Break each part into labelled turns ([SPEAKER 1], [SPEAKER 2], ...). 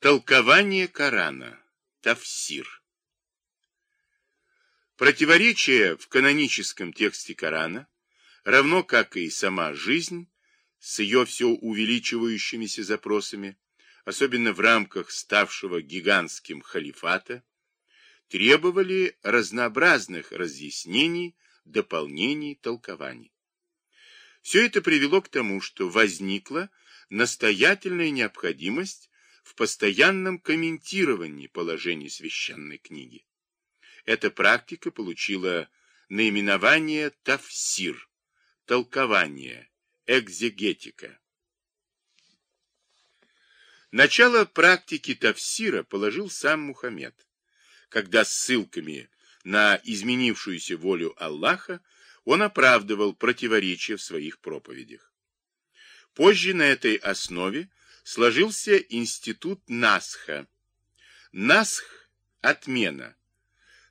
[SPEAKER 1] Толкование Корана. Тавсир. Противоречие в каноническом тексте Корана, равно как и сама жизнь, с ее все увеличивающимися запросами, особенно в рамках ставшего гигантским халифата, требовали разнообразных разъяснений, дополнений, толкований. Все это привело к тому, что возникла настоятельная необходимость в постоянном комментировании положений священной книги. Эта практика получила наименование тавсир, толкование, экзегетика. Начало практики тавсира положил сам Мухаммед, когда ссылками на изменившуюся волю Аллаха он оправдывал противоречия в своих проповедях. Позже на этой основе сложился институт Насха. Насх – отмена.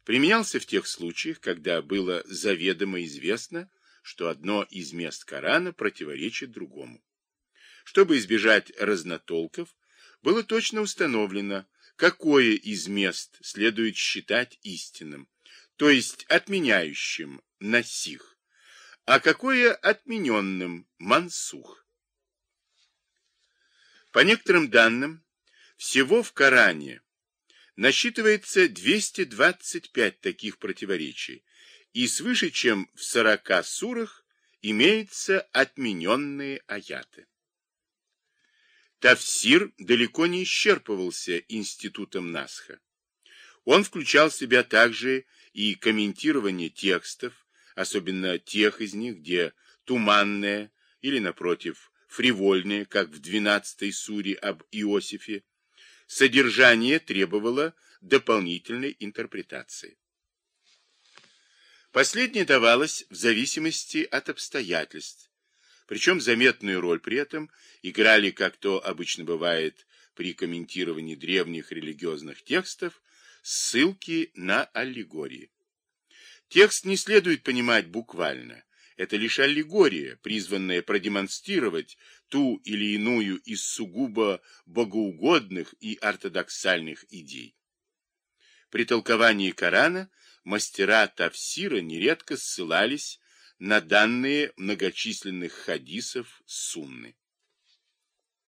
[SPEAKER 1] Применялся в тех случаях, когда было заведомо известно, что одно из мест Корана противоречит другому. Чтобы избежать разнотолков, было точно установлено, какое из мест следует считать истинным, то есть отменяющим насих, а какое отмененным мансух. По некоторым данным, всего в Коране насчитывается 225 таких противоречий, и свыше чем в 40 сурах имеются отмененные аяты. Тавсир далеко не исчерпывался институтом Насха. Он включал в себя также и комментирование текстов, особенно тех из них, где туманное или, напротив, фривольные, как в 12 суре об Иосифе, содержание требовало дополнительной интерпретации. Последнее давалось в зависимости от обстоятельств, причем заметную роль при этом играли, как то обычно бывает при комментировании древних религиозных текстов, ссылки на аллегории. Текст не следует понимать буквально, это лишь аллегория, призванная продемонстрировать ту или иную из сугубо богоугодных и ортодоксальных идей. При толковании Корана мастера Тавсира нередко ссылались на данные многочисленных хадисов Сунны.